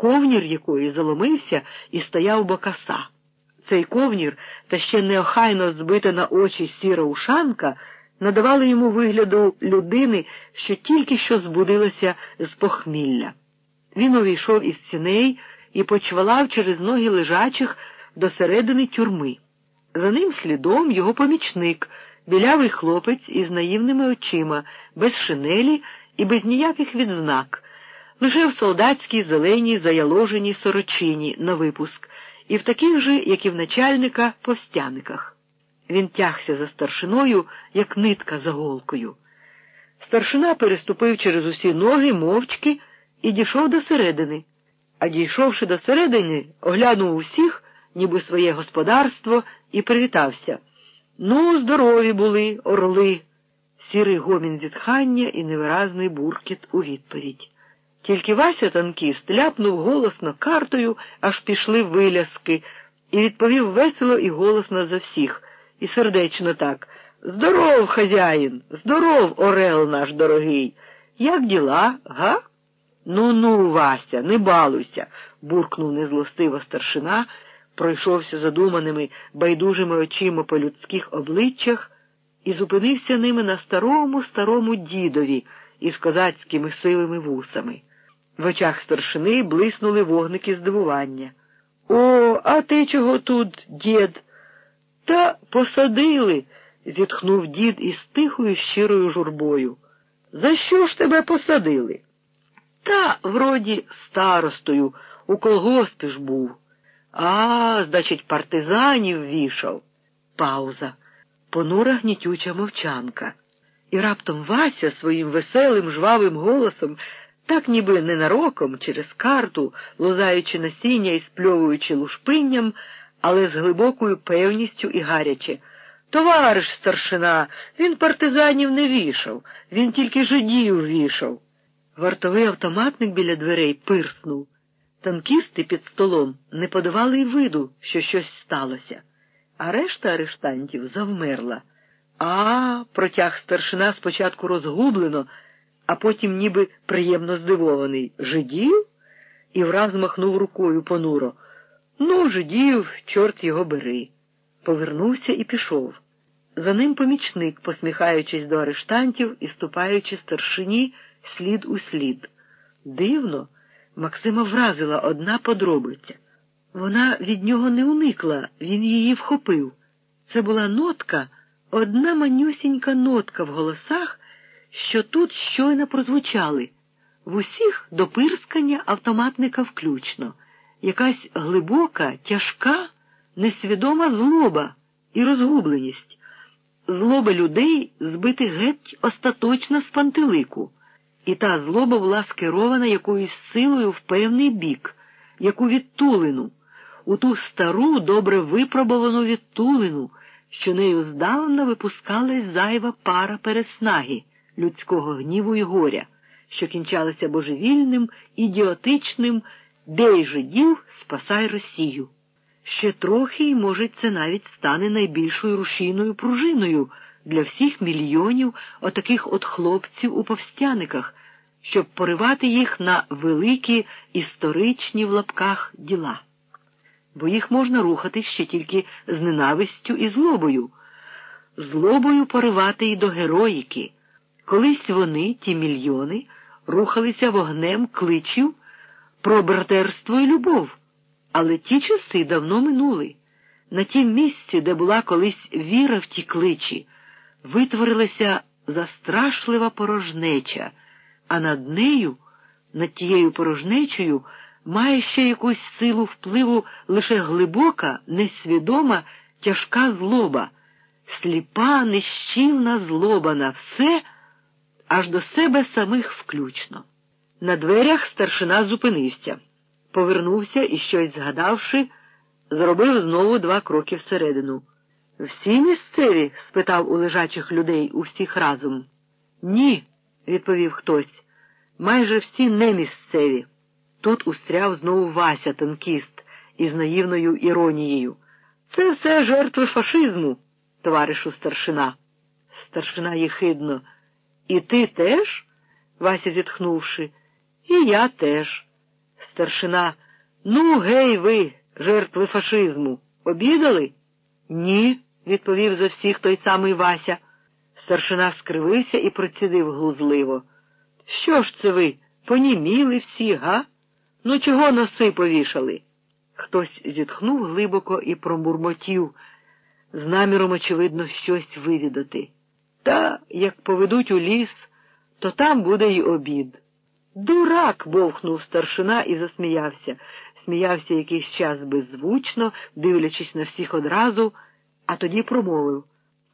ковнір якої заломився і стояв бокаса. Цей ковнір та ще неохайно збита на очі сіра ушанка надавали йому вигляду людини, що тільки що збудилася з похмілля. Він увійшов із ціней і почвалав через ноги лежачих до середини тюрми. За ним слідом його помічник, білявий хлопець із наївними очима, без шинелі і без ніяких відзнак, лише в солдатській зеленій заяложеній сорочині на випуск, і в таких же, як і в начальника, повстяниках. Він тягся за старшиною, як нитка за голкою. Старшина переступив через усі ноги мовчки і дійшов до середини. А дійшовши до середини, оглянув усіх, ніби своє господарство, і привітався. Ну, здорові були, орли. Сірий гомін зітхання і невиразний буркіт у відповідь. Тільки Вася танкіст ляпнув голосно картою, аж пішли виляски, і відповів весело і голосно за всіх, і сердечно так. Здоров, хазяїн, здоров, Орел наш дорогий. Як діла, га? Ну ну, Вася, не балуйся, буркнув незлостиво старшина, пройшовся задуманими, байдужими очима по людських обличчях і зупинився ними на старому старому дідові із козацькими сивими вусами. В очах старшини блиснули вогники здивування. О, а ти чого тут, дід? Та посадили, зітхнув дід із тихою щирою журбою. За що ж тебе посадили? Та, вроді, старостою, у колгоспі ж був. А, значить, партизанів вішав. Пауза. Понура гнітюча мовчанка. І раптом Вася своїм веселим, жвавим голосом, так ніби ненароком, через карту, лозаючи насіння і спльовуючи лушпинням, але з глибокою певністю і гаряче. Товариш старшина, він партизанів не вішав, він тільки жидів вішав. Вартовий автоматник біля дверей пирснув. Танкісти під столом не подавали й виду, що щось сталося, а решта арештантів завмерла. А, протяг старшина спочатку розгублено, а потім ніби приємно здивований. Жидів? І враз махнув рукою понуро. Ну, жидів, чорт його бери. Повернувся і пішов. За ним помічник, посміхаючись до арештантів і ступаючи старшині слід у слід. Дивно, Максима вразила одна подробиця. Вона від нього не уникла, він її вхопив. Це була нотка, одна манюсінька нотка в голосах, що тут щойно прозвучали, в усіх до пирскання автоматника включно, якась глибока, тяжка, несвідома злоба і розгубленість, злоба людей, збитих геть остаточно з пантелику. І та злоба була скерована якоюсь силою в певний бік, яку відтулину, у ту стару, добре випробовану відтулину, що нею здавна випускалась зайва пара переснаги людського гніву і горя, що кінчалася божевільним, ідіотичним «Бей жидів, спасай Росію. Ще трохи, і, може, це навіть стане найбільшою рушійною пружиною для всіх мільйонів отаких от хлопців у повстяниках, щоб поривати їх на великі історичні в лапках діла. Бо їх можна рухати ще тільки з ненавистю і злобою, злобою поривати і до героїки. Колись вони, ті мільйони, рухалися вогнем кличів про братерство і любов, але ті часи давно минули. На тім місці, де була колись віра в ті кличі, витворилася застрашлива порожнеча, а над нею, над тією порожнечею, має ще якусь силу впливу лише глибока, несвідома, тяжка злоба, сліпа, нещільна злоба на все, аж до себе самих включно. На дверях старшина зупинився, повернувся і, щось згадавши, зробив знову два кроки всередину. Всі місцеві? спитав у лежачих людей у всіх разом. Ні, відповів хтось. Майже всі не місцеві. Тут устряв знову Вася танкіст із наївною іронією. Це все жертви фашизму, товаришу старшина. Старшина єхидно. І ти теж? Вася зітхнувши. І я теж. Старшина. Ну, гей, ви, жертви фашизму, обідали? Ні, відповів за всіх той самий Вася. Старшина скривився і процідив глузливо. Що ж це ви? Поніміли всі, га? Ну, чого носи повішали? Хтось зітхнув глибоко і промурмотів, з наміром, очевидно, щось вивідати. Та, як поведуть у ліс, то там буде й обід. Дурак. бовхнув старшина і засміявся. Сміявся якийсь час беззвучно, дивлячись на всіх одразу, а тоді промовив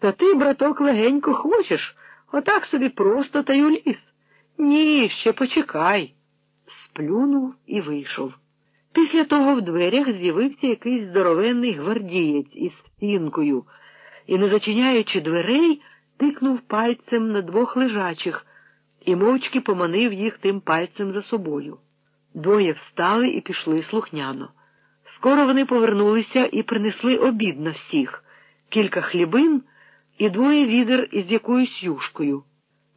Та ти, браток, легенько хочеш, отак собі просто та й у ліс. Ні, ще почекай. Сплюнув і вийшов. Після того в дверях з'явився якийсь здоровенний гвардієць із стінкою і, не зачиняючи дверей, тикнув пальцем на двох лежачих і мовчки поманив їх тим пальцем за собою. Двоє встали і пішли слухняно. Скоро вони повернулися і принесли обід на всіх кілька хлібин і двоє відер із якоюсь юшкою.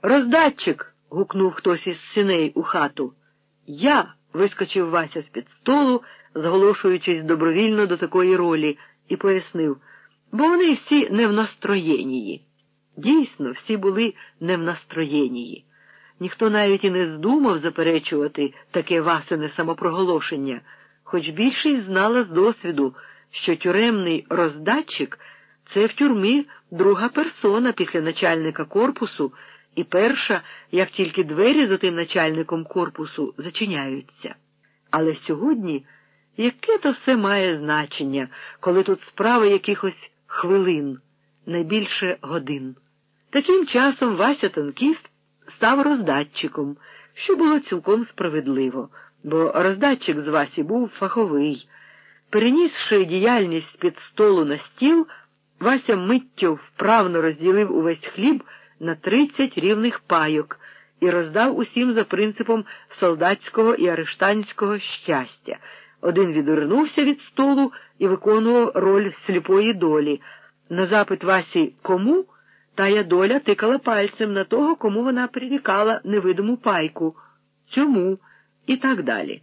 Роздатчик. гукнув хтось із синей у хату. Я. вискочив Вася з під столу, зголошуючись добровільно до такої ролі, і пояснив, бо вони всі не в настроєнії. Дійсно, всі були не в настроєнії. Ніхто навіть і не здумав заперечувати таке Васине самопроголошення, хоч більшість знала з досвіду, що тюремний роздатчик це в тюрмі друга персона після начальника корпусу і перша, як тільки двері за тим начальником корпусу зачиняються. Але сьогодні яке то все має значення, коли тут справа якихось хвилин, найбільше годин. Таким часом Вася Танкіст став роздатчиком, що було цілком справедливо, бо роздатчик з Васі був фаховий. Перенісши діяльність під столу на стіл, Вася миттю вправно розділив увесь хліб на тридцять рівних пайок і роздав усім за принципом солдатського і арештанського щастя. Один відвернувся від столу і виконував роль сліпої долі. На запит Васі кому? Тая доля тикала пальцем на того, кому вона прирікала невидиму пайку, цьому і так далі.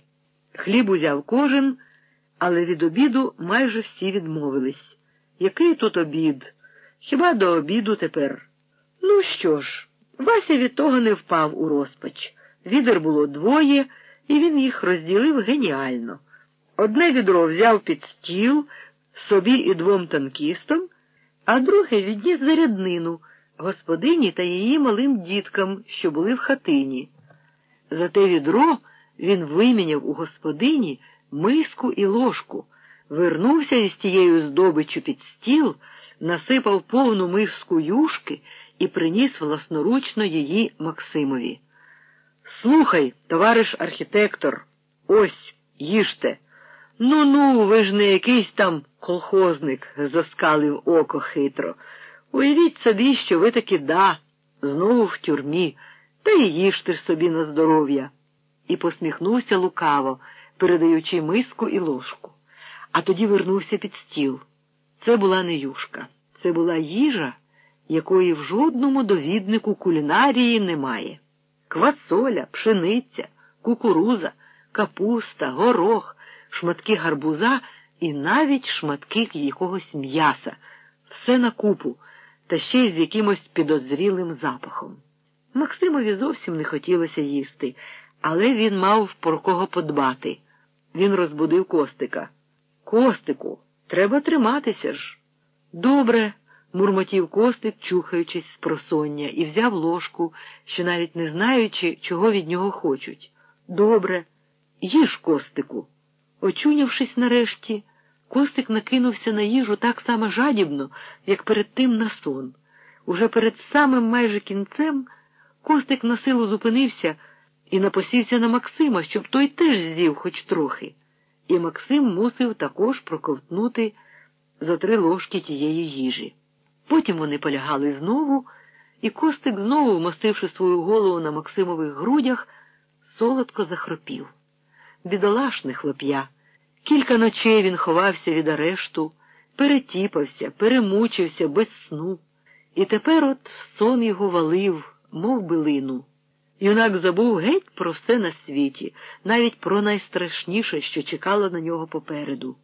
Хліб узяв кожен, але від обіду майже всі відмовились. Який тут обід? Хіба до обіду тепер? Ну що ж, Вася від того не впав у розпач. Відер було двоє, і він їх розділив геніально. Одне відро взяв під стіл собі і двом танкістам а друге відніс заряднину господині та її малим діткам, що були в хатині. За те відро він виміняв у господині миску і ложку, вернувся із тією здобиччю під стіл, насипав повну миску юшки і приніс власноручно її Максимові. Слухай, товариш архітектор, ось їжте. Ну ну, ви ж не якийсь там колхозник, заскалив око хитро. Уявіть собі, що ви таки да, знову в тюрмі, та й їжте ж собі на здоров'я. І посміхнувся лукаво, передаючи миску і ложку. А тоді вернувся під стіл. Це була не юшка, це була їжа, якої в жодному довіднику кулінарії немає. Квасоля, пшениця, кукуруза, капуста, горох шматки гарбуза і навіть шматки якогось м'яса, все на купу, та ще й з якимось підозрілим запахом. Максимові зовсім не хотілося їсти, але він мав про кого подбати. Він розбудив Костика. Костику, треба триматися ж. Добре, мурмотів Костик, чухаючись з просоння, і взяв ложку, ще навіть не знаючи, чого від нього хочуть. Добре, їж, Костику. Очунявшись нарешті, Костик накинувся на їжу так само жадібно, як перед тим на сон. Уже перед самим майже кінцем Костик на силу зупинився і напосівся на Максима, щоб той теж з'їв хоч трохи. І Максим мусив також проковтнути за три ложки тієї їжі. Потім вони полягали знову, і Костик, знову вмостивши свою голову на Максимових грудях, солодко захропів бідолашне хлоп'я. Кілька ночей він ховався від арешту, перетіпався, перемучився без сну. І тепер от сон його валив, мов билину. Юнак забув геть про все на світі, навіть про найстрашніше, що чекало на нього попереду.